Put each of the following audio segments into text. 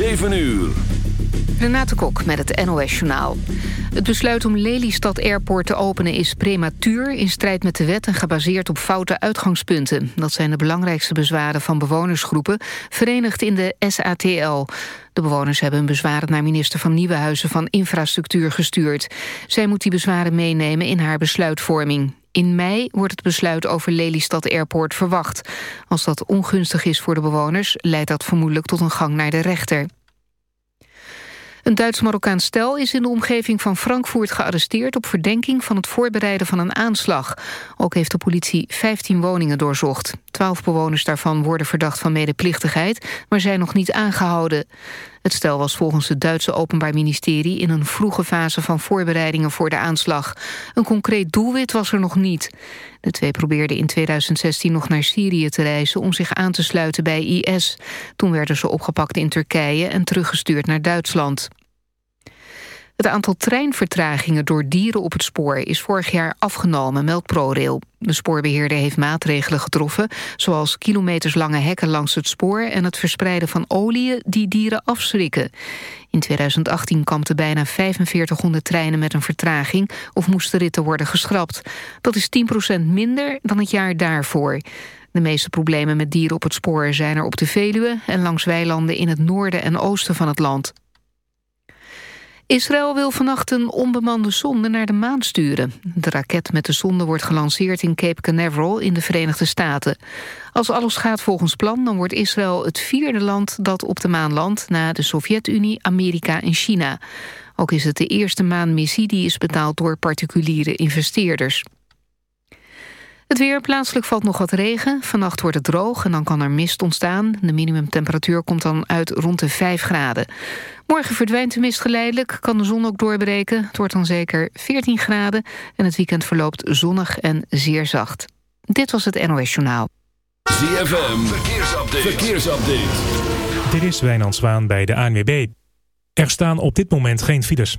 7 uur. Renate Kok met het NOS Journaal. Het besluit om Lelystad Airport te openen is prematuur... in strijd met de wet en gebaseerd op foute uitgangspunten. Dat zijn de belangrijkste bezwaren van bewonersgroepen... verenigd in de SATL. De bewoners hebben hun bezwaren naar minister van Nieuwenhuizen van Infrastructuur gestuurd. Zij moet die bezwaren meenemen in haar besluitvorming. In mei wordt het besluit over Lelystad Airport verwacht. Als dat ongunstig is voor de bewoners... leidt dat vermoedelijk tot een gang naar de rechter. Een Duits-Marokkaans stel is in de omgeving van Frankfurt gearresteerd... op verdenking van het voorbereiden van een aanslag. Ook heeft de politie 15 woningen doorzocht. Twaalf bewoners daarvan worden verdacht van medeplichtigheid... maar zijn nog niet aangehouden. Het stel was volgens het Duitse Openbaar Ministerie... in een vroege fase van voorbereidingen voor de aanslag. Een concreet doelwit was er nog niet. De twee probeerden in 2016 nog naar Syrië te reizen... om zich aan te sluiten bij IS. Toen werden ze opgepakt in Turkije en teruggestuurd naar Duitsland. Het aantal treinvertragingen door dieren op het spoor is vorig jaar afgenomen, meldt ProRail. De spoorbeheerder heeft maatregelen getroffen, zoals kilometerslange hekken langs het spoor en het verspreiden van oliën die dieren afschrikken. In 2018 kampten bijna 4500 treinen met een vertraging of moesten ritten worden geschrapt. Dat is 10% minder dan het jaar daarvoor. De meeste problemen met dieren op het spoor zijn er op de Veluwe en langs weilanden in het noorden en oosten van het land. Israël wil vannacht een onbemande zonde naar de maan sturen. De raket met de zonde wordt gelanceerd in Cape Canaveral in de Verenigde Staten. Als alles gaat volgens plan, dan wordt Israël het vierde land dat op de maan landt... na de Sovjet-Unie, Amerika en China. Ook is het de eerste maanmissie die is betaald door particuliere investeerders. Het weer, plaatselijk valt nog wat regen. Vannacht wordt het droog en dan kan er mist ontstaan. De minimumtemperatuur komt dan uit rond de 5 graden. Morgen verdwijnt de mist geleidelijk, kan de zon ook doorbreken. Het wordt dan zeker 14 graden en het weekend verloopt zonnig en zeer zacht. Dit was het NOS Journaal. ZFM, verkeersupdate. verkeersupdate. Dit is Wijnand Zwaan bij de ANWB. Er staan op dit moment geen files.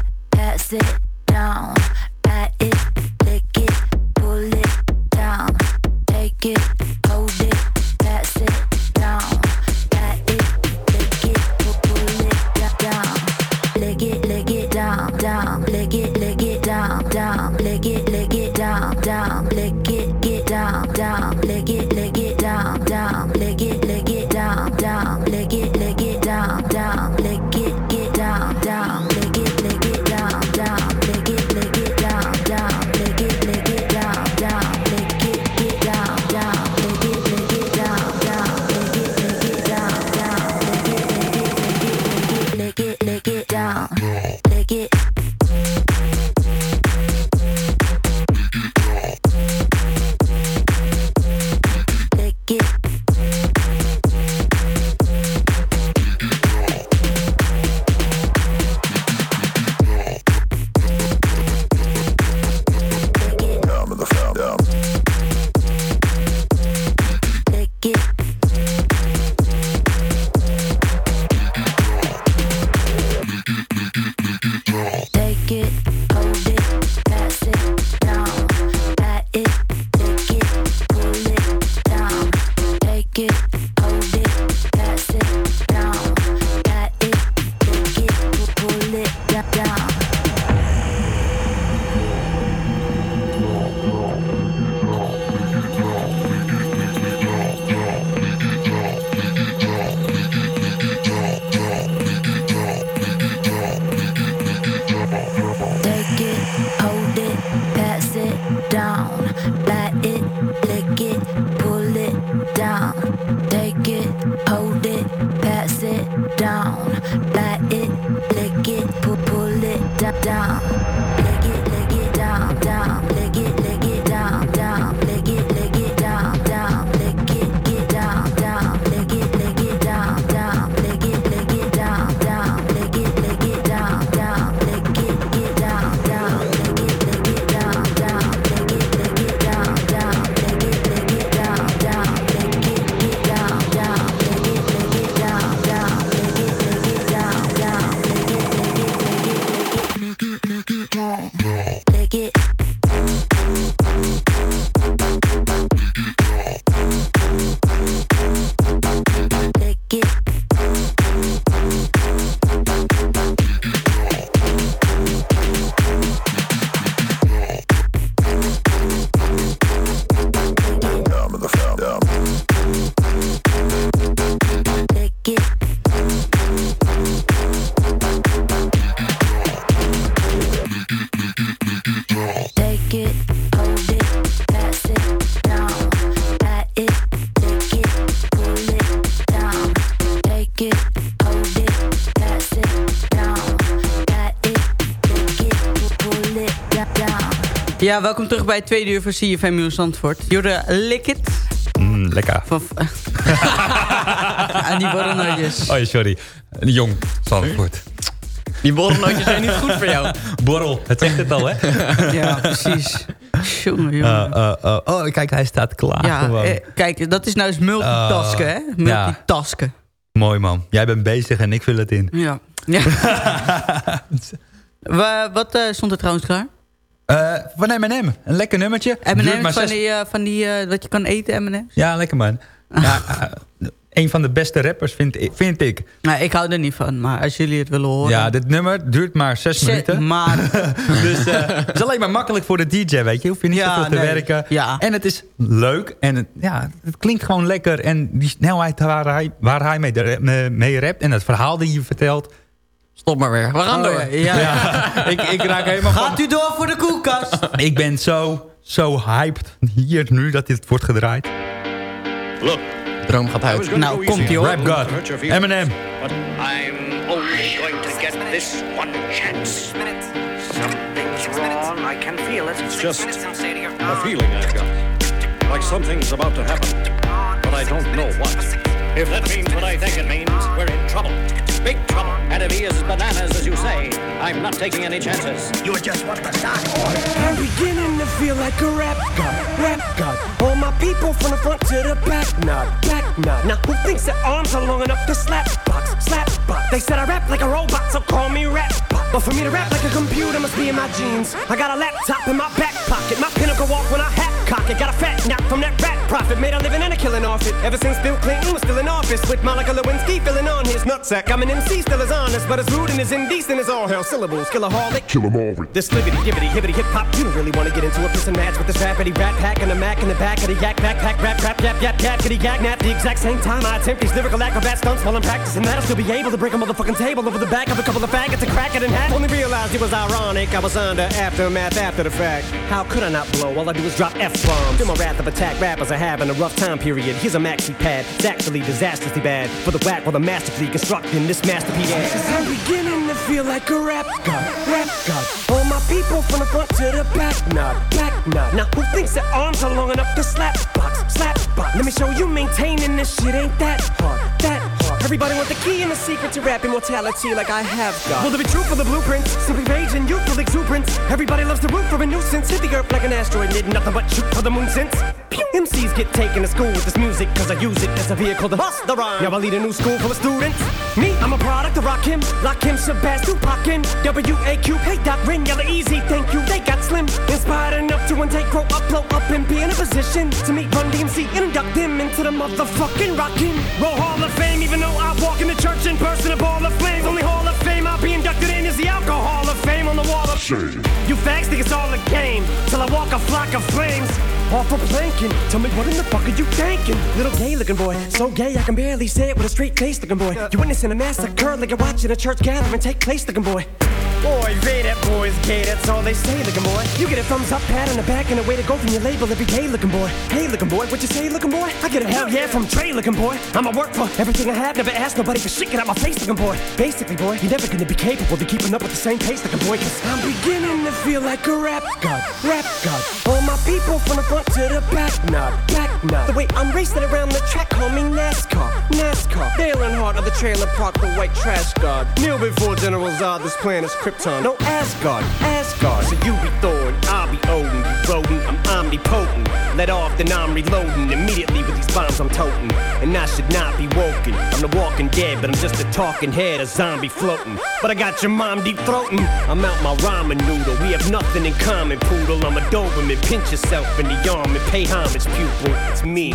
it Ja, welkom terug bij het tweede uur van CFM Nieuws Zandvoort. Jorde, lik het. Mm, lekker. Van, en die borrelnootjes. Oh ja, sorry. Jong, Zandvoort. Die borrelnootjes zijn niet goed voor jou. Borrel, het zegt het al, hè? Ja, precies. Jongen, jongen. Uh, uh, uh, oh, kijk, hij staat klaar ja, gewoon. eh, kijk, dat is nou eens multitasken, Uh, hè? ja. Multitasken. Mooi, man. Jij bent bezig en ik vul het in. Ja. ja. Wa- wat eh, stond er trouwens klaar? Eh, van M&M. Een lekker nummertje. M&M's maar van zes- die, eh, van die eh, wat je kan eten, M&M's? Ja, lekker man. Ja, eh, een van de beste rappers vind ik. Vind ik. Nou, ik hou er niet van, maar als jullie het willen horen... Ja, dit nummer duurt maar zes minuten. maar. dus eh, het is alleen maar makkelijk voor de DJ, weet je. Hoef je niet Ja, zoveel te nee. werken. Ja. En het is leuk. En het, ja, het klinkt gewoon lekker. En die snelheid waar hij, waar hij mee- mee rapt. En het verhaal die je vertelt. Stop maar weer. We gaan Oh, door. Ja, ik, ik raak helemaal van... Gaat u door voor de koelkast? Ik ben zo, zo hyped hier nu dat dit wordt gedraaid. Look, Droom gaat uit. Nou, komt ie hoor. Rap God. Eminem. But I'm only going to get this one chance. Something's wrong. I can feel it. It's just a feeling I've got. Like something's about to happen. But I don't know what. If that means what I think it means, we're in trouble. Big trouble. And if he is bananas, as you say, I'm not taking any chances. You're just want the start I'm beginning to feel like a rap god, rap god. All my people from the front to the back, nod, back nod. Now who thinks their arms are long enough to slap box, slap box? They said I rap like a robot, so call me rap. But for me to rap like a computer must be in my jeans. I got a laptop in my back pocket, my pinnacle walk when I hat cock it. Got a fat knock from that rat profit, made a living and a killing off it. Ever since Bill Clinton was still in office, with Monica Lewinsky filling on his nutsack. I'm an MC, still as honest, but as rude and as indecent as all hell. Syllables, killaholic. Kill 'em all. This libbity, gibbity, hibbity, hip hop. You don't really want to get into a piss and match with this rapidy rat pack and the mac in the back of the yak backpack, rap, rap, yap, yap, yap, kitty yak, nap. The exact same time I attempt these lyrical acrobat stunts while I'm practicing that, I'll still be able to break a motherfucking table over the back of a couple of faggots and crack it in half. Only realized it was ironic. I was under aftermath after the fact. How could I not blow? All I do is drop F bombs. Feel my wrath of attack rappers are having a rough time period. Here's a maxi pad. It's actually disastrously bad for the whack while the masterfully constructing this masterpiece. Cause I'm beginning to feel like a rap god, rap god. All my people from the front to the back, nod, back nod. Now who thinks their arms are long enough to slap box, slap box? Let me show you maintaining this shit ain't that hard. Everybody want the key and the secret to rap immortality like I have got. Will there be truth for the blueprints? Simply rage and youthful exuberance. Everybody loves the root for a nuisance. Hit the earth like an asteroid, need nothing but shoot for the moon since. MCs get taken to school with this music cause I use it as a vehicle to bust the rhyme. Now I lead a new school full of students. Me, I'm a product of Rock Him, Lock Him, Shabazz, Tupac, and W-A-Q, hey Doc, Rin, Yella Easy, thank you, they got slim. Inspired enough to one take, grow up, blow up, and be in a position to meet Run DMC and induct them into the motherfucking Rock Him. Roll Hall of Fame, even though I walk in the church in person, a ball of flames. Only Hall of be inducted in is the Alcohol of Fame on the wall of Shame. You fags think it's all a game, till I walk a flock of flames. Off for planking, tell me what in the fuck are you thinking? Little gay looking boy, so gay I can barely say it with a straight face looking boy. You witnessing a massacre like you're watching a church gathering take place looking boy. Boy, they that boy's gay, that's all they say looking boy. You get a thumbs up, pat on the back, and a way to go from your label every day looking boy. Hey looking boy, what you say looking boy? I get a hell yeah from Trey looking boy. I'ma work for everything I have, never ask nobody for shit, get out my face looking boy. Basically boy, you're never gonna be capable of keeping up with the same pace looking boy, cause I'm beginning to feel like a rap god, rap god. All my people from the front to the back, nod, back nod. The way I'm racing around the track, call me NASCAR, NASCAR. Dale Earnhardt of the trailer park, the white trash god. Kneel before General Zod, this plan is planet's Krypton. No Asgard, Asgard. So you be Thor and I'll be Odin. You rodent, I'm omnipotent. Let off, then I'm reloading immediately with these bombs I'm toting. And I should not be woken. I'm the walking dead, but I'm just a talking head, a zombie floating. But I got your mom deep throating. I'm out my ramen noodle. We have nothing in common, poodle. I'm a Doberman. Pinch yourself in the arm and pay homage, pupil. It's me.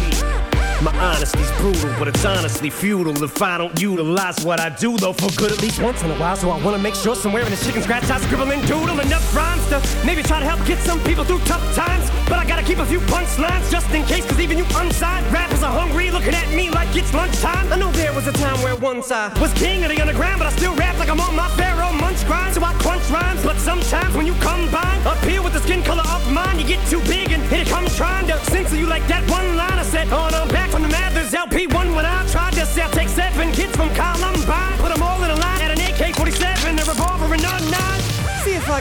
My honesty's brutal, but it's honestly futile if I don't utilize what I do, though, for good at least once in a while. So I wanna make sure somewhere in the chicken scratch I scribble and doodle enough rhymes to maybe try to help get some people through tough times. But I gotta keep a few punchlines just in case, cause even you unsigned rappers are hungry, looking at me like it's lunchtime. I know there was a time where once I was king of the underground, but I still rap like I'm on my pharaoh munch grind. So I crunch rhymes, but sometimes when you combine up here with the skin color of mine, you get too big here it comes trying to censor you like that one line I said. On, no, back from the Mathers LP1 when I tried to sell. Take seven kids from Columbine,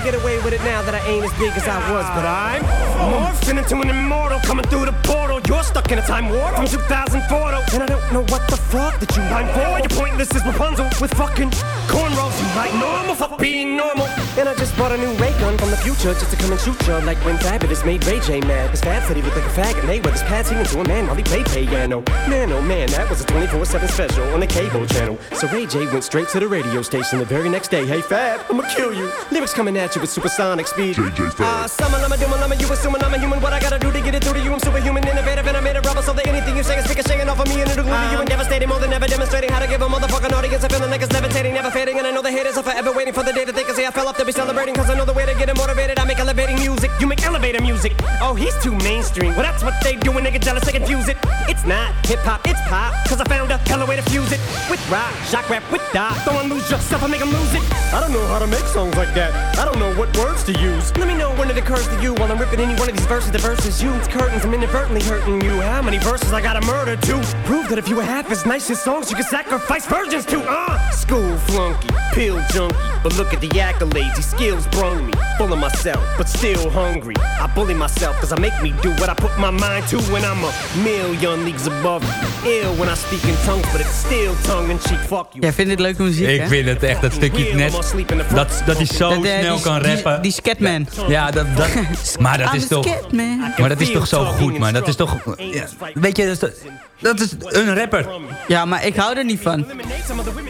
get away with it now that I ain't as big as I was, but I'm morphing into an immortal coming through the portal. You're stuck in a time warp from 2004, and I don't know what the fuck that you line for. You're pointless as Rapunzel with fucking cornrows. You like normal for being normal. And I just bought a new ray gun from the future just to come and shoot you like when Fabulous made Ray J mad. Cause Fab said he looked like a fag, faggot. Mayweather's pad singing to a man while he played piano. Man, oh man, that was a 24-7 special on the cable channel. So Ray J went straight to the radio station the very next day. Hey Fab, I'ma kill you. Lyrics coming at you with supersonic speed. JJ Fab. Ah, summon, I'm a doom, I'm a you assuming I'm a human. What I gotta do to get it through to you? I'm superhuman, innovative, and I made a rubber so that anything you say is ricocheting off of me and it'll glue to you and devastating more than ever demonstrating how to give a motherfucking audience a feeling like it's levitating, never fading. And I know the haters are forever waiting for the day that they can say I fell off to be celebrating. Cause I know the way to get them motivated. I make elevating music, you make elevator music. Oh, he's too mainstream. Well, that's what they do when they get jealous, they confuse it. It's not hip hop, it's pop. Cause I found a hella way to fuse it with rock, shock rap, with dot. Don't lose yourself I make them lose it. I don't know how to make songs like that. I don't know what words to use. Let me know when it occurs to you while I'm ripping any one of these verses. The verses you, it's curtains, I'm inadvertently hurting you. How many verses I gotta murder to prove that if you were half as nice as songs, you could sacrifice virgins to? Uh, school flunky, pill junkie. But look at the accolades, these skills brung me. Full of myself, but still hungry. I bully myself cause I make me do what I put my mind to when I'm a million leagues above you. Ill when I speak in tongues, but it's still tongue in cheek. Fuck you. Jij vindt dit leuke muziek, Ik hè? vind het echt dat stukje net... Dat, dat hij zo Dat, snel die- kan die- rappen. Die Scatman. Ja, dat, dat, maar dat is toch... Maar dat is toch zo goed, man. Dat is toch... ja, weet je, dat is, dat is een rapper. Ja, maar ik hou er niet van.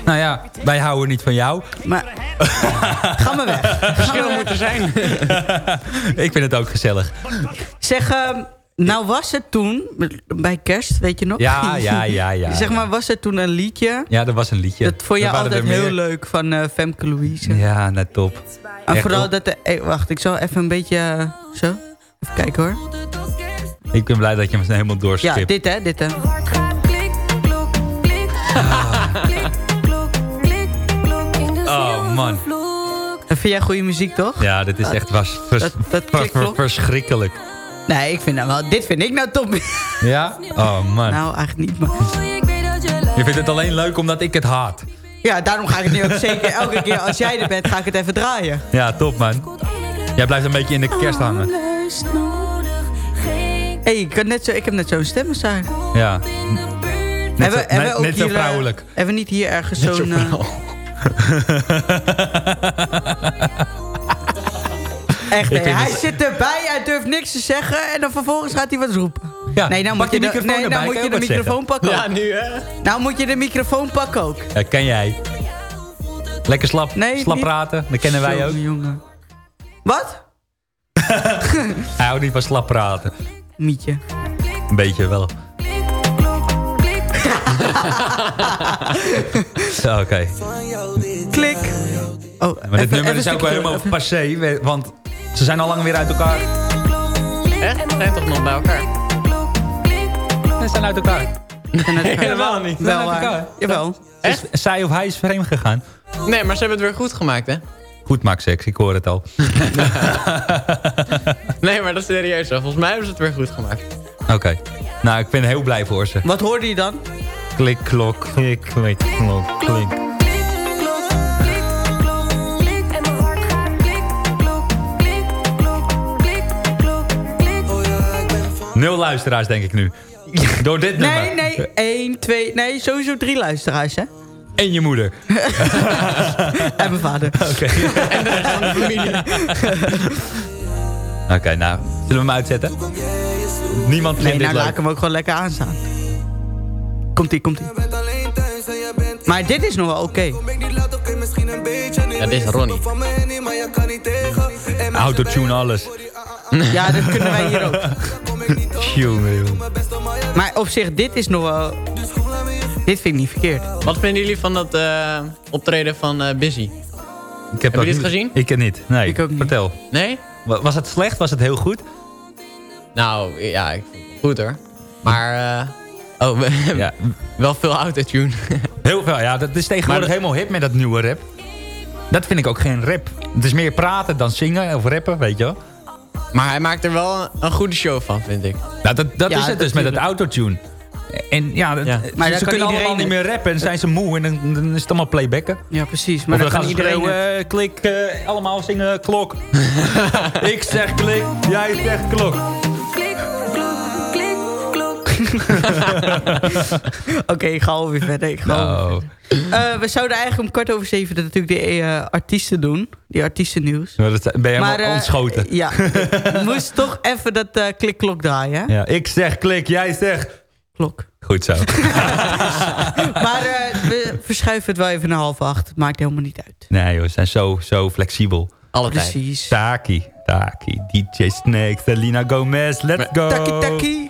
Nou ja, wij houden niet van jou. Maar ga maar weg. Verschil moet er zijn. Ik vind het ook gezellig. Zeg, ehm, nou was het toen, bij kerst, weet je nog? Ja, ja, ja, ja. zeg maar, was het toen een liedje? Ja, dat was een liedje. Dat vond je Er altijd er heel meer. leuk van eh, Femke Louise. Ja, net top. En Echt vooral dat... De, eh, wacht, ik zal even een beetje... eh, zo. Even kijken hoor. Ik ben blij dat je hem helemaal Ja, doorskipt. dit hè, dit hè. Oh, man. En vind jij goede muziek, toch? Ja, dit is echt was, vers- dat- dat vers- klikklok? verschrikkelijk. Nee, ik vind nou wel... Dit vind ik nou top. Ja? Oh, man. nou, eigenlijk niet, maar... Je vindt het alleen leuk omdat ik het haat. Ja, daarom ga ik het nu ook zeker... Elke keer als jij er bent, ga ik het even draaien. Ja, top, man. Jij blijft een beetje in de kerst hangen. hey, ik, had net zo, ik heb net zo'n stemmenzaar. Ja. Net, zo, hebben, hebben we net, ook net zo hier, eh, vrouwelijk. hebben we niet hier ergens Net zo zo'n... eh, Echt, hij het- zit erbij, hij durft niks te zeggen... en dan vervolgens gaat hij wat roepen. Ja, nee, nou pak moet je, je de, microfoon nee, erbij, nou moet kan je de microfoon pakken Ja, ook. nu hè. Nou moet je de microfoon pakken ook. Ja, ken jij. Lekker slap, Nee, slap niet. praten. Dat kennen wij ook. jongen. Wat? Hij houdt niet van slap praten. Mietje. Een beetje wel. Zo, Oké. Klik. Oh, Maar dit even- nummer even is ook wel helemaal passé. Want ze zijn al lang weer uit elkaar. Echt? Ze zijn toch nog bij elkaar? Ze zijn uit elkaar. Helemaal niet. Wel uit waar. elkaar. Jawel. Is zij of hij is vreemd gegaan. Nee, maar ze hebben het weer goed gemaakt, hè? Goed maakt seks, ik hoor het al. Nee, maar dat is serieus zo. Volgens mij hebben ze het weer goed gemaakt. Oké. Nou, ik ben heel blij voor ze. Wat hoorde je dan? Klik, klok, klik, klik, klok, klik. Nul luisteraars, denk ik nu. Door dit nummer. Nee, nee. 1, 2, nee, sowieso drie luisteraars, hè? En je moeder. En mijn vader. Oké. Oké, nou. Zullen we hem uitzetten? Niemand vindt Nee, dit nou laat ik hem ook gewoon lekker aanstaan. Komt-ie, komt-ie. Maar dit is nog wel oké. Ja, dit is Ronnie. Autotune alles. Ja, dat kunnen wij hier ook. Maar op zich, dit is nog wel... Dit vind ik niet verkeerd. Wat vinden jullie van dat eh, optreden van eh Busy? Ik heb Hebben jullie dat het gezien? Ik heb niet. Nee, Ik ook niet. vertel. Nee? Wa- Was het slecht? Was het heel goed? Nou, ja, ik vond het goed hoor. Maar, eh oh, Ja, wel veel autotune. heel veel. Ja, dat is tegenwoordig Maar helemaal hip met dat nieuwe rap. Dat vind ik ook geen rap. Het is meer praten dan zingen of rappen, weet je wel. Maar hij maakt er wel een, goede show van, vind ik. Nou, dat dat Ja, is het dus met het autotune. En ja, dat- Ja. ze- Maar ze kunnen allemaal niet meer rappen en zijn ze moe en dan, dan is het allemaal playbacken. Ja, precies. Maar of dan dan kan gaan ze iedereen... schreeuwen, eh, klik, eh, allemaal zingen, klok. ik zeg klik, jij zegt klok. Oké, ik ga alweer verder. Ik ga alweer Oh. Eh, we zouden eigenlijk om kwart over zeven natuurlijk de eh, artiesten doen. Die artiestennieuws. Maar dat ben je helemaal eh, ontschoten. Ja, moest toch even dat klikklok draaien. Ja, ik zeg klik, jij zegt... Klok. Goed zo. Maar we verschuiven het wel even naar half acht. Het maakt helemaal niet uit. nee joh, ze zijn zo, zo flexibel. Alle. Precies. Taki, Taki, DJ Snake, Selena Gomez, let's go. Taki taki.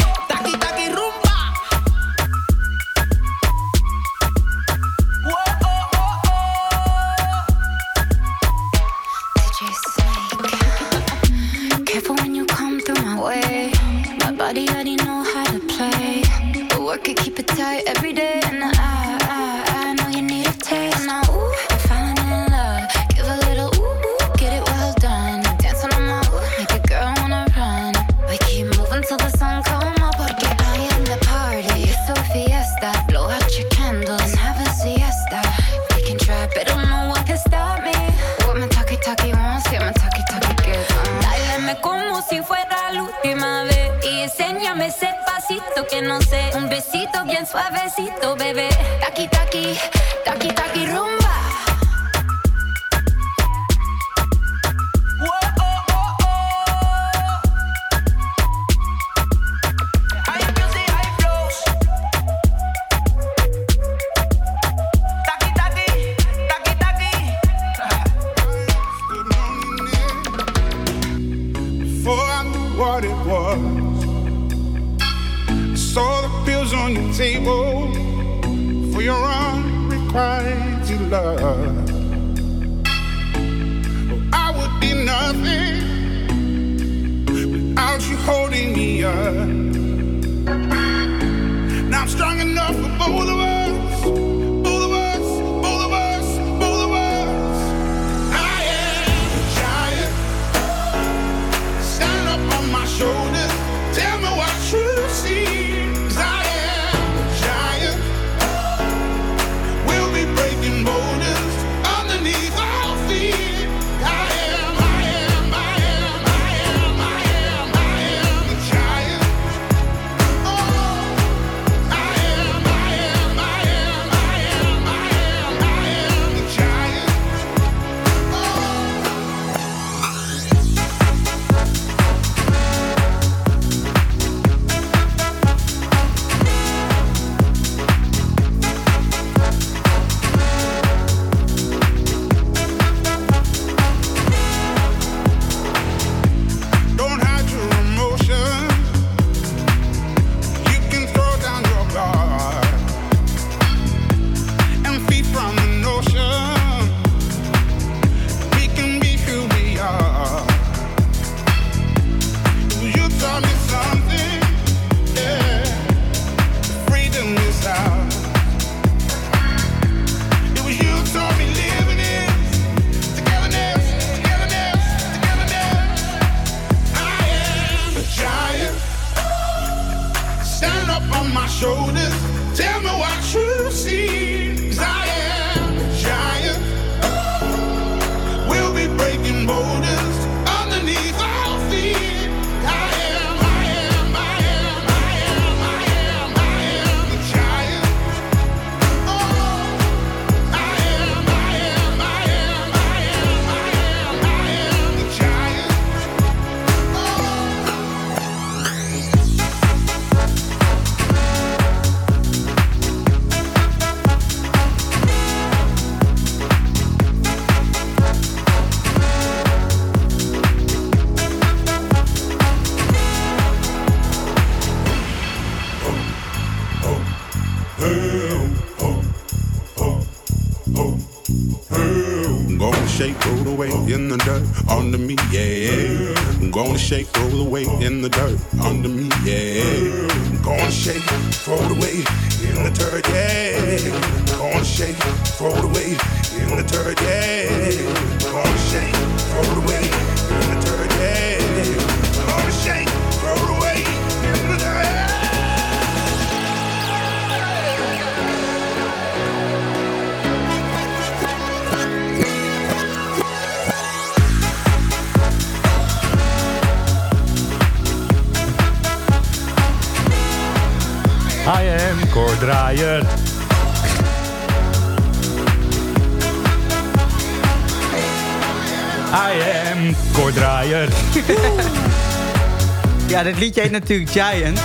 Under me, yeah. I'm gonna shake, roll away in the dirt under Dit liedje heet natuurlijk Giant.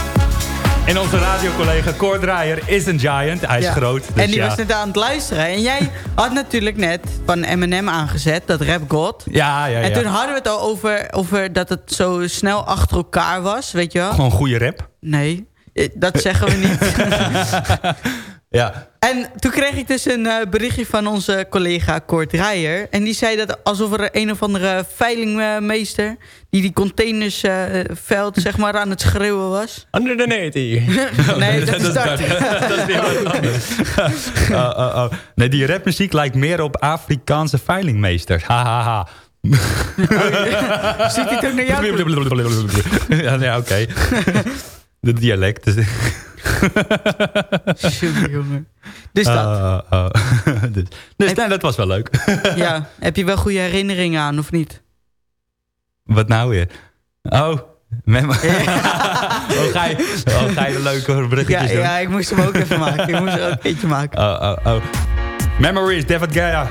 En onze radiocollega Cor Draaier is een giant. Hij is Ja. groot. Dus en die ja. was net aan het luisteren. En jij had natuurlijk net van Eminem aangezet, dat Rap God. Ja, ja, ja. En toen hadden we het al over, over dat het zo snel achter elkaar was, weet je wel? Gewoon goede rap. Nee, eh, dat zeggen we niet. Ja. En toen kreeg ik dus een eh, berichtje van onze collega Kort Rijer. En die zei dat alsof er een of andere veilingmeester... die die containersveld zeg maar aan het schreeuwen was. Under the 80. Nee, dat is dat. dat is weer wat anders. Oh, oh, oh. Nee, die rapmuziek lijkt meer op Afrikaanse veilingmeesters. Ha, ha, ha. Zit hij toch naar jou ja, nee, oké. De dialect. Is- Jongen, jongen. Dus dat. Oh, oh, oh. dus dus nee, dat was wel leuk. Ja, heb je wel goede herinneringen aan of niet? Wat nou weer? Oh, mem- oh, ga je, oh, ga je de leuke Ja, bruggetjes doen? ja, ik moest hem ook even maken. Ik moest er ook eentje maken. Oh, oh, oh. Memories, David Guetta.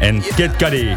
En Kid Cudi.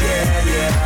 yeah, yeah.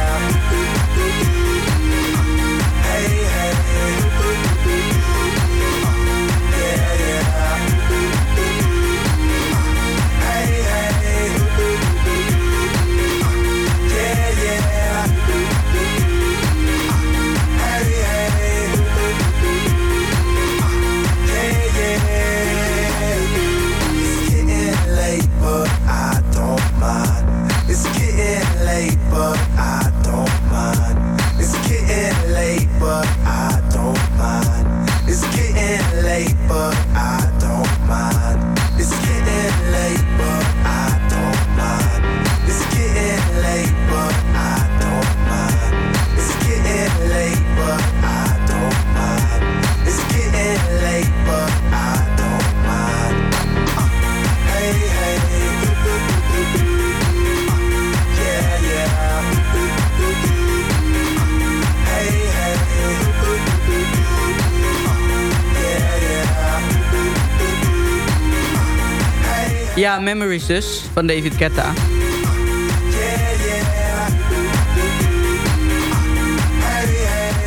Ja, Memories dus, van David Guetta.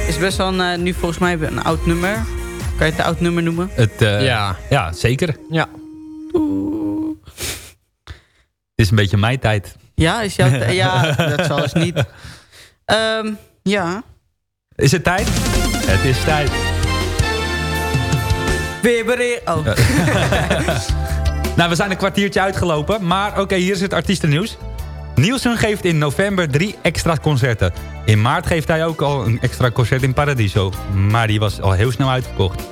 Is best wel een, eh, nu volgens mij een oud nummer. Kan je het een oud nummer noemen? Het, eh, Ja. ja, zeker. Ja. Het is een beetje mijn tijd. Ja, is jouw t- ja dat zal eens niet. Ehm, ja. Is het tijd? Het is tijd. Weer. Oh. Nou, we zijn een kwartiertje uitgelopen. Maar oké, hier is het artiestennieuws. Nielsen geeft in november drie extra concerten. In maart geeft hij ook al een extra concert in Paradiso. Maar die was al heel snel uitverkocht.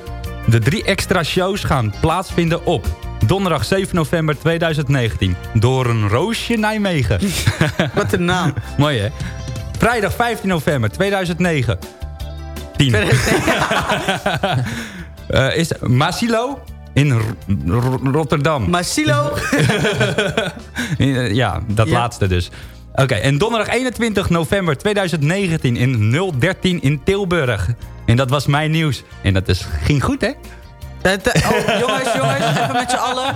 De drie extra shows gaan plaatsvinden op... Donderdag 7 november 2019. Door een roosje Nijmegen. Wat een naam. Mooi hè? Vrijdag 15 november 2009. 10. Eh, is Masilo in R- R- Rotterdam. Masilo? Eh, ja, dat Ja. laatste dus. Oké, en donderdag 21 november 2019 in 013 in Tilburg. En dat was mijn nieuws. En dat is, ging goed, hè? Eh, oh, jongens, jongens, even met z'n allen.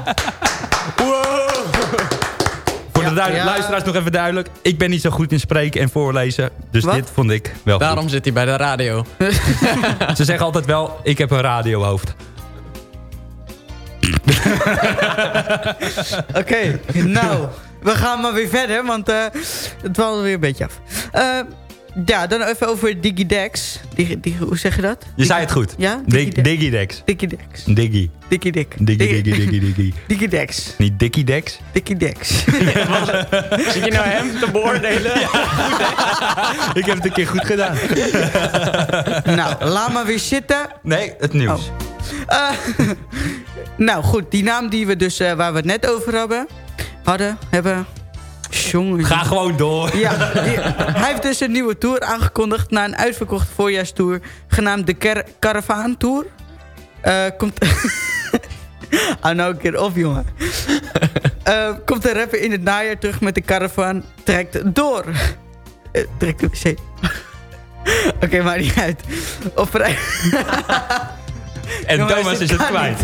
Voor de ja. luisteraars nog even duidelijk. Ik ben niet zo goed in spreken en voorlezen. Dus Wat? dit vond ik wel Daarom zit hij bij de radio. goed. Ze zeggen altijd wel, ik heb een radiohoofd. Oké, nou, we gaan maar weer verder, want eh, het dwaalde weer een beetje af. Eh, ja, dan even over Digidex. Digi, Digi, hoe zeg je dat? Je zei het goed. Ja? Dig- Digidex. Digidex. Diggy. Dickie Dick. Diggy, diggy, diggy, diggy. Digidex. Niet Dickie Dex? Dickie Dex. Zit je nou hem te beoordelen? ik heb het een keer goed gedaan. nou, laat maar weer zitten. Nee, het nieuws. Eh, nou goed, die naam die we dus, eh, waar we het net over hebben, hadden, hebben... Jongen. Ga gewoon door. Ja, die- hij heeft dus een nieuwe tour aangekondigd na een uitverkochte voorjaarstour genaamd de Car Caravan Tour. Eh, komt... Hou nou een keer op, jongen. Eh, komt de rapper in het najaar terug met de caravan, trekt door. Eh, trekt de wc. Oké, maakt niet uit. Op vrij... En Thomas is het kwijt.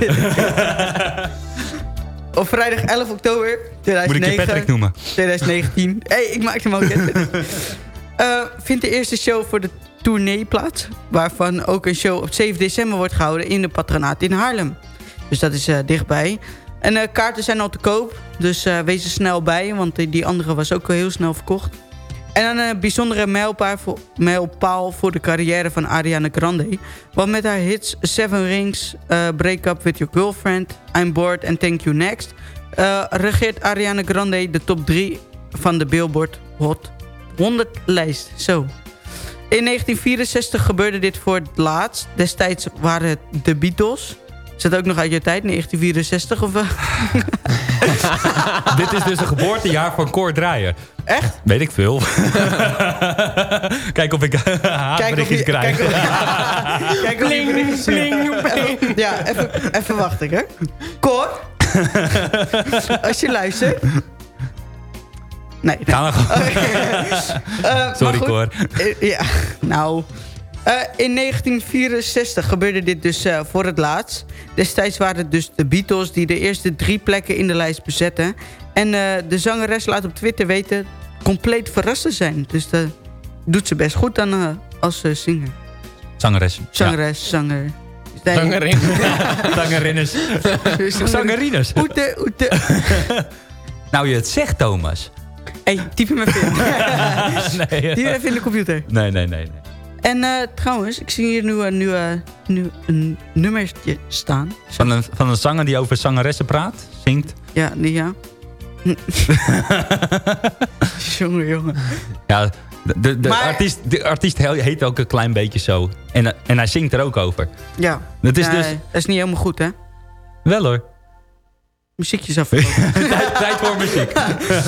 Op vrijdag 11 oktober 2009... Moet ik je Patrick noemen? 2019. Hé, hey, ik maak hem ook. Eh, vindt de eerste show voor de tournee plaats. Waarvan ook een show op 7 december wordt gehouden in de patronaat in Haarlem. Dus dat is eh, dichtbij. En eh, kaarten zijn al te koop. Dus wees er snel bij. Want die- andere was ook heel snel verkocht. En een eh, bijzondere mijlpaal voor, mijlpaal voor de carrière van Ariana Grande. Want met haar hits Seven Rings, Break Up With Your Girlfriend... I'm Bored and Thank You Next... eh, regeert Ariana Grande de top 3 van de Billboard Hot 100 lijst. Zo. In 1964 gebeurde dit voor het laatst. Destijds waren het de Beatles. Is dat ook nog uit je tijd, 1964? Of? Dit is dus een geboortejaar van Cor Draaier. Echt? Weet ik veel. Kijk of ik haatberichtjes je- krijg. kijk of- Kijk of Even- Ja, even, even wachten, hè. Cor? Als je luistert. Nee. Ga maar gewoon. Eh, maar Sorry, goed. Cor. Eh, ja, nou... Eh, in 1964 gebeurde dit dus eh, voor het laatst. Destijds waren het dus de Beatles die de eerste drie plekken in de lijst bezetten. En de zangeres laat op Twitter weten compleet verrast te zijn. Dus dat doet ze best goed dan als zinger. Zangeres. Zangeres, zanger. Zangerin. Zangerinnes. Zangerines. Oete, oete. Nou, je het zegt, Thomas. Hé, hey, typ hem even in. nee, Typ even in de computer. nee, nee, nee. nee. En eh, trouwens, ik zie hier nu, een- nu, eh, nu een nummertje staan. Van een, van een zanger die over zangeressen praat, zingt. Ja, die ja. jongen, jongen. Ja, de, de, Maar- artiest, de artiest he- heet ook een klein beetje zo. En, en hij zingt er ook over. Ja. Dat is Nee, dus... Dat is niet helemaal goed, hè? Wel hoor. Muziekjes af. tijd, tijd voor muziek.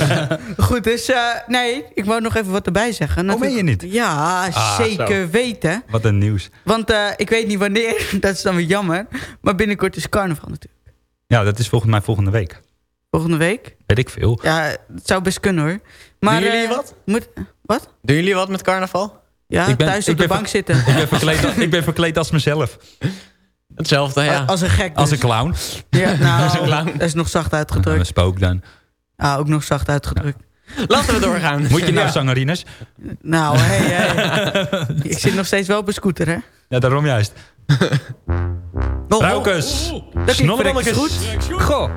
goed, dus eh, nee, ik wou nog even wat erbij zeggen. Oh, meen je niet? Ja, Ah, zeker zo. weten. Wat een nieuws. Want eh, ik weet niet wanneer, dat is dan weer jammer. Maar binnenkort is carnaval natuurlijk. Ja, dat is volgens mij volgende week. Volgende week? Weet ik veel. Ja, het zou best kunnen hoor. Maar, Doen jullie eh, wat? Moet, wat? Doen jullie wat met carnaval? Ja, Ik ben- thuis ik op de ben bank zitten. Ik ben verkleed, als- ik ben verkleed als mezelf. Hetzelfde, ja. Als een gek Als dus. een clown. Ja, nou, Als een clown. dat is nog zacht Een uitgedrukt. spook dan. Ah, ook nog zacht uitgedrukt. Laten we doorgaan. Moet je nou Ja. zangerines? Nou, hey, hey. Ik zit nog steeds wel op een scooter, hè? Ja, daarom juist. Oh, Raukes. Dat klinkt Snollebolletjes. verrekjes goed. Goh.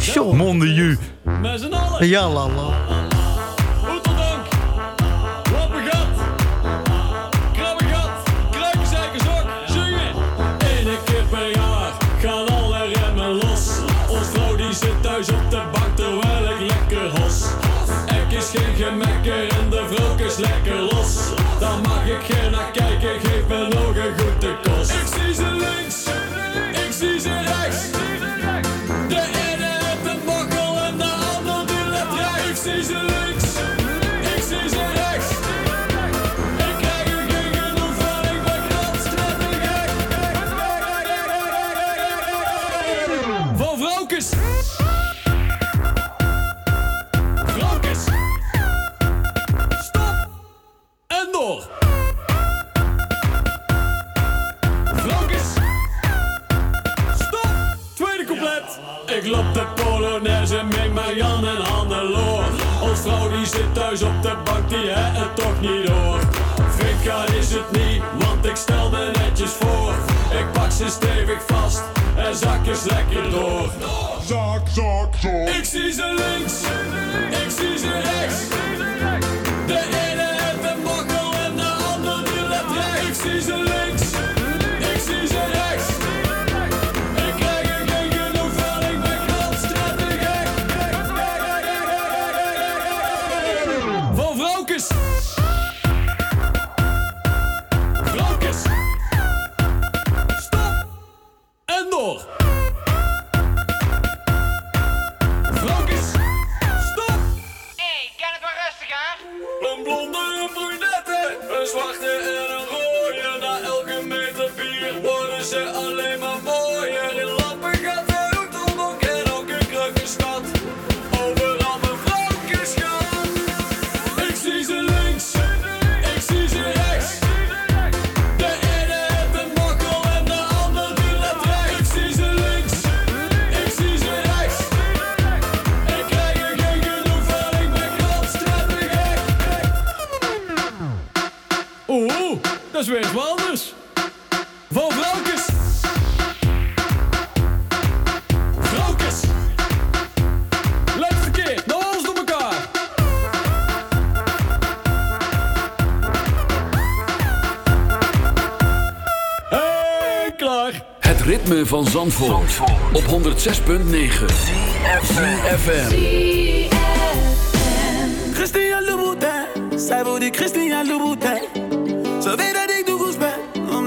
Sjoe. Monde ju. Met z'n allen. Ja, lala. Dat is weer anders. Van vrouwkes. Vrouwkes. Laatste keer, nou alles door elkaar. Hey, klaar. Het ritme van Zandvoort, op 106.9 FM. Christian Louboutin, zij wil die Christian Louboutin. Ze weet dat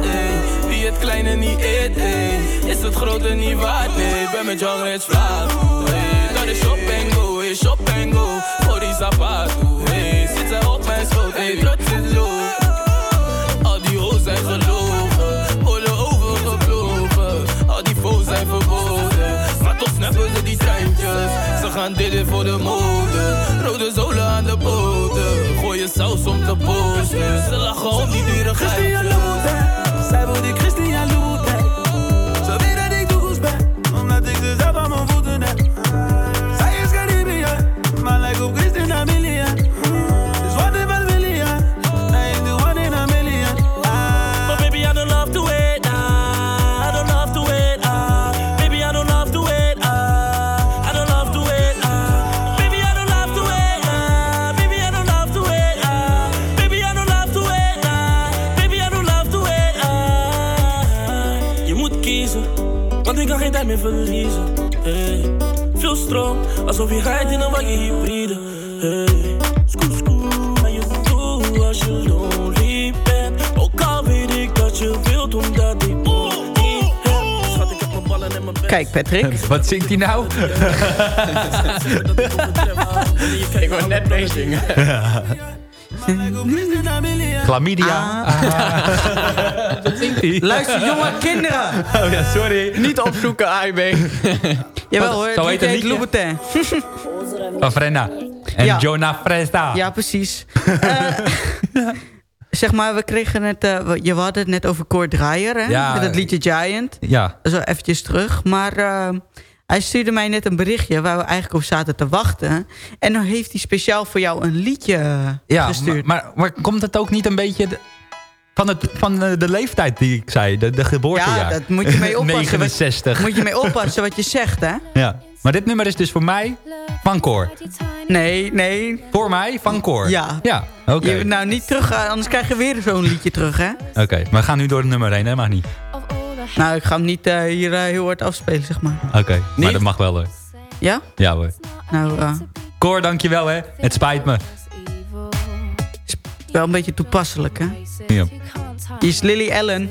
ey. Wie het kleine niet eet, ey. Is het grote niet waard, nee. Ben met jou reeds vlak, ey. Dat is shop and go, ey. Shop and go. Voor die zapato, ey. Zit zij op mijn schoot, ey. gaan dit voor de mode. Rode zolen aan de bodem, Gooi je saus om te posten. Ze lachen om die dure geiten. Christian Louboutin. Zij wil die Christian Louboutin. Verliezen. Hey. Veel stroom, alsof je rijdt in een wagen hybride. Hey. Scoot, scoot, naar je toe als je lonely bent. Ook al weet ik dat je wilt, omdat ik ook niet heb. Schat, ik heb mijn ballen en mijn best. Kijk, Patrick. Wat zingt hij nou? Ik word net meezingen. Chlamydia. Hij? Luister, jonge kinderen. Oh ja, sorry. Niet opzoeken, AIB. Jawel hoor, Zo het heet het? Louboutin. Van Frenna. En Ja. Jonah Fresta. Ja, precies. Eh, zeg maar, we kregen net... eh, we- je had het net over Kort Draaier, hè? Ja. Met het liedje Giant. Ja. Zo eventjes terug. Maar eh, hij stuurde mij net een berichtje... waar we eigenlijk op zaten te wachten. En dan heeft hij speciaal voor jou een liedje eh, Ja, gestuurd. maar, maar, maar komt het ook niet een beetje van, het, van de, de leeftijd die ik zei? De, de geboortejaar. Ja, dat moet je mee oppassen. 69. Moet je mee oppassen wat je zegt, hè? Ja. Maar dit nummer is dus voor mij van Cor. Nee, nee. Voor mij van Cor? Ja. Ja, oké. Je, nou, niet terug, eh, anders krijg je weer zo'n liedje terug, hè? Oké, maar we gaan nu door het nummer heen, hè? Mag niet. Nou, ik ga hem niet eh, hier eh, heel hard afspelen, zeg maar. Oké, maar dat mag wel hoor. Ja? Ja hoor. Nou, eh, Cor, dankjewel hè. Het spijt me. wel een beetje toepasselijk, hè? Ja. Hier is Lily Allen.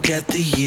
forget the year.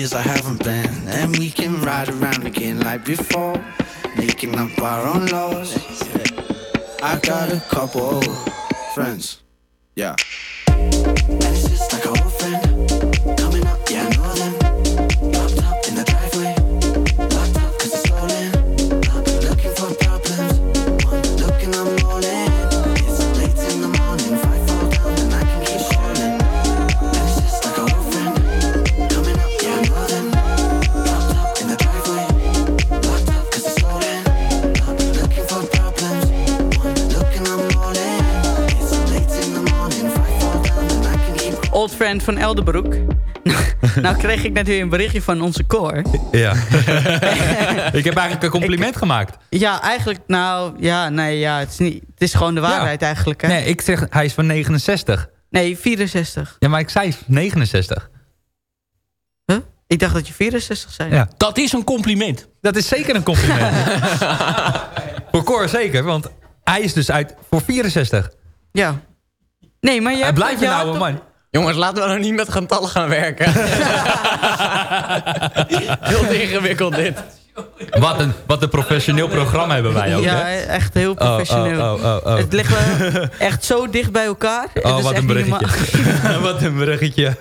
kreeg ik net weer een berichtje van onze koor. Ja. ik heb eigenlijk een compliment gemaakt. Ja, eigenlijk, nou, ja, nee, ja, het is, niet, het is gewoon de waarheid eigenlijk. Hè? Nee, ik zeg, hij is van 69. Nee, 64. Ja, maar ik zei 69. Huh? Ik dacht dat je 64 zei. Ja. Dat is een compliment. Dat is zeker een compliment. Voor koor zeker, want hij is dus uit voor 64. Ja. Nee, maar je hij blijft een oude man. Jongens, laten we nou niet met getallen gaan werken. heel ingewikkeld dit. Wat een, wat een professioneel programma hebben wij ook, Ja, echt heel oh, professioneel. Oh, oh, Het ligt wel echt zo dicht bij elkaar. Oh, wat een, bruggetje. wat een bruggetje.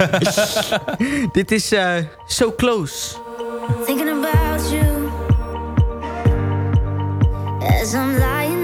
Dit is uh, So Close. Thinking about you As I'm lying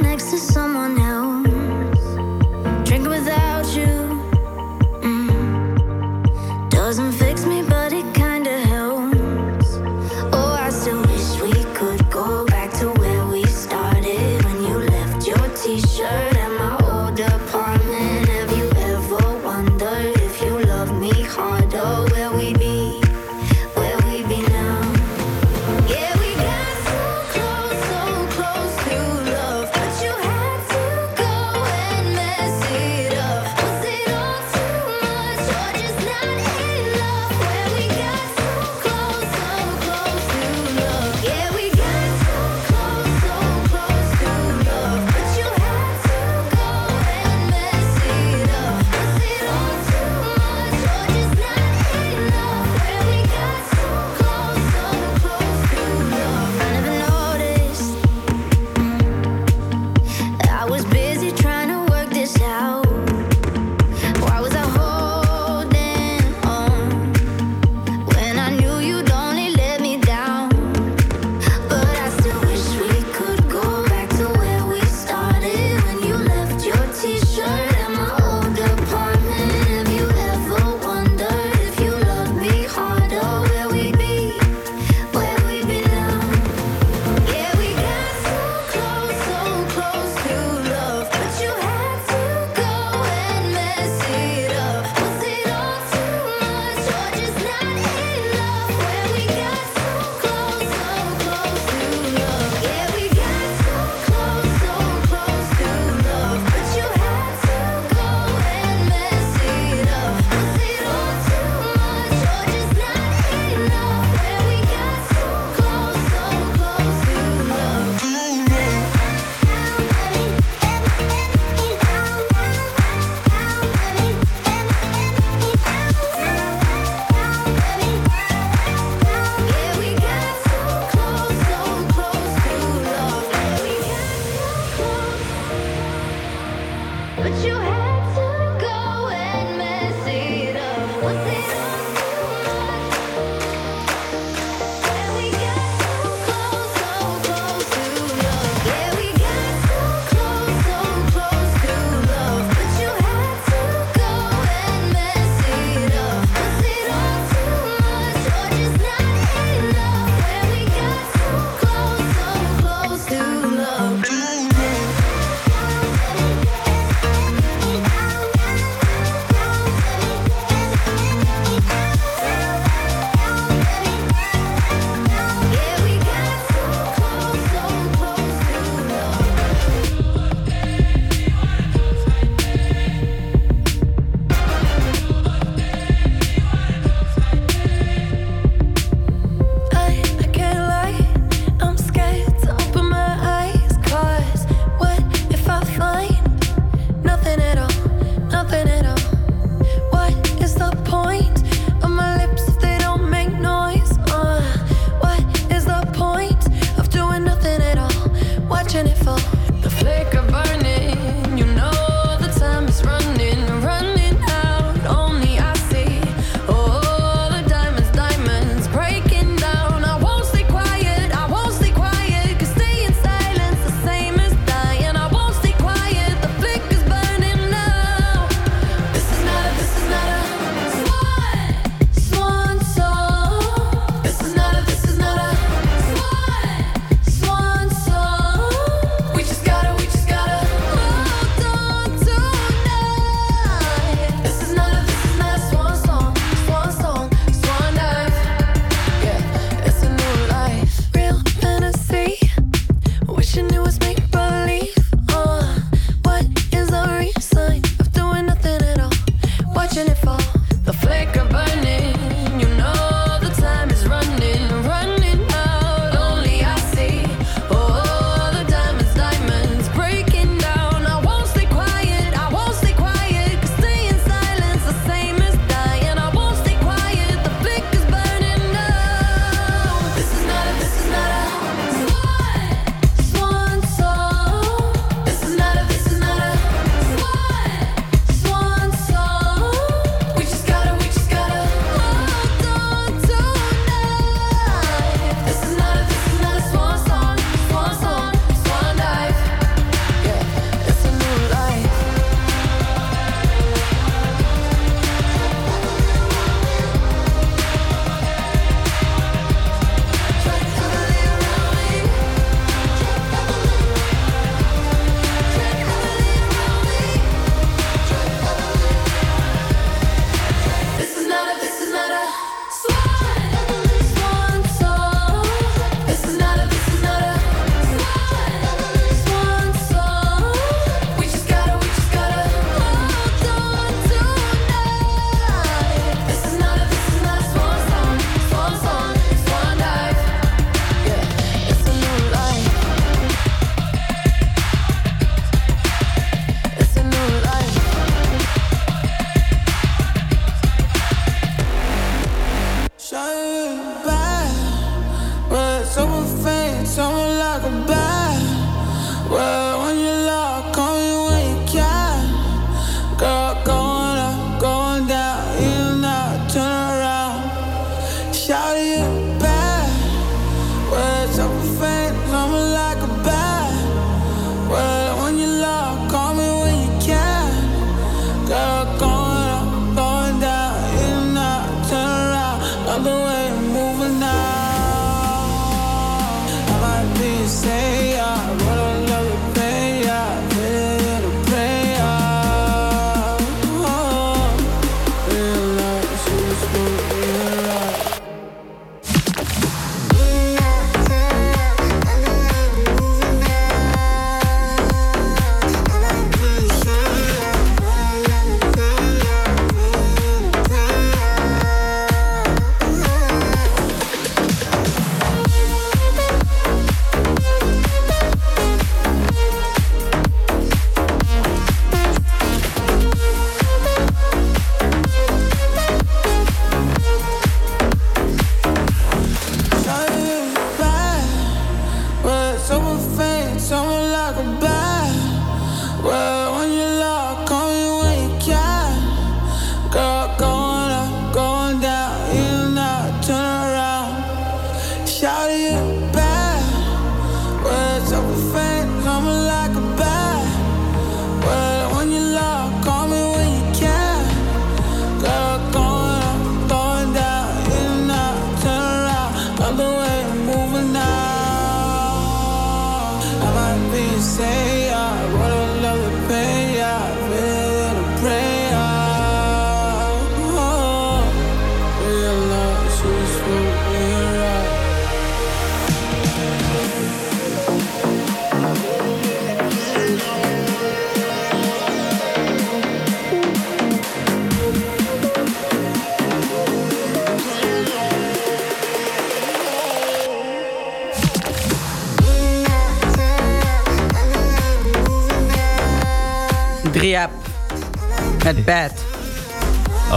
Met Bad.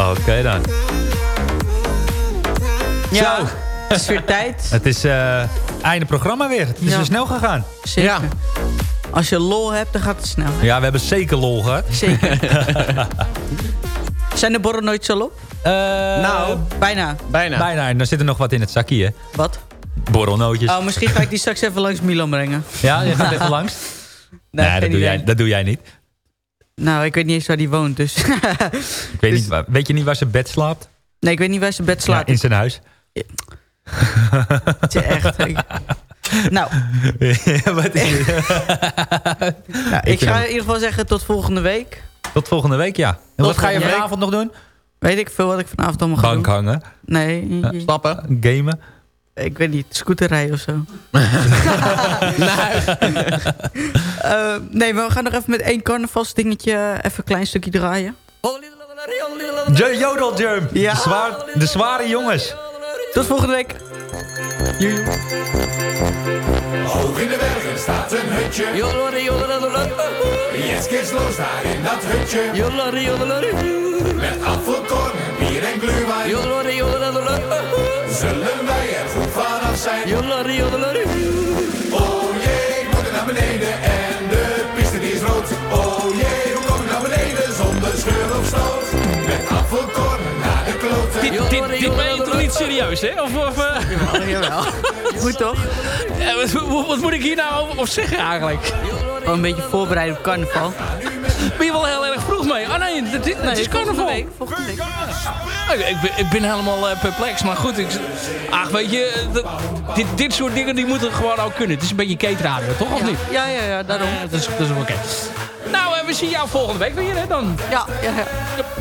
Oké dan. Ja, Zo. het is weer tijd. Het is eh einde programma weer. Het is Ja. weer snel gegaan. Zeker. Als je lol hebt, dan gaat het snel. Ja, we hebben zeker lol gehad. Zeker. Zijn de borrel nooit zo op? nou, bijna. Bijna. Bijna. En dan zit er nog wat in het zakje, hè? Wat? Borrelnootjes. Oh, misschien ga ik die straks even langs Milan brengen. Ja, je gaat even langs? Nee, Nee, dat, doe jij, dat doe jij niet. Nou, ik weet niet eens waar die woont, dus... Ik weet, niet waar, weet je niet waar ze bed slaapt? nee, ik weet niet waar ze bed Ja, slaapt. in zijn huis. Het is echt... ik- Nou, Wat is het? nou, ik ga in ieder geval zeggen tot volgende week. Tot volgende week, ja. En wat ga je week. vanavond nog doen? Weet ik veel wat ik vanavond allemaal ga Bank doen. hangen, Nee, Stappen. gamen. Ik weet niet. Scooterrijden of zo. Eh, nee, maar we gaan nog even met één carnavalsdingetje even een klein stukje draaien. J- Jodel. Ja. De, zwaar, de zware jongens. Tot volgende week. Hoog in de bergen staat een hutje. Yes, kids los daar in dat hutje. Met apfelkorn, bier en glühwein. Zullen wij er goed vanaf zijn? Oh jee, ik moet er naar beneden en de piste die is rood. Oh jee, hoe kom ik naar beneden zonder scheur of stoot? Met apfelkorn naar de kloten. Dit, dit, dit ben je toch niet serieus, hè? Of, of, eh, Jawel, jawel. Goed toch? wat, wat- wat moet ik hier nou over, over zeggen eigenlijk? Gewoon een beetje voorbereiden op carnaval. Ben je wel heel erg vroeg mee? Ah nee, dit, dit, het is carnaval. Week. Volgende week. Ik, ik, ben, ik ben helemaal eh, perplex, maar goed. Ik, ach, weet je, eh, dit, dit soort dingen die moeten gewoon ook kunnen. Het is een beetje keetradio, toch? Of niet? Ja, ja, ja, daarom. Ja, dat is, dat is oké. Nou, eh, we zien jou volgende week weer, hè, dan. Ja, ja, ja.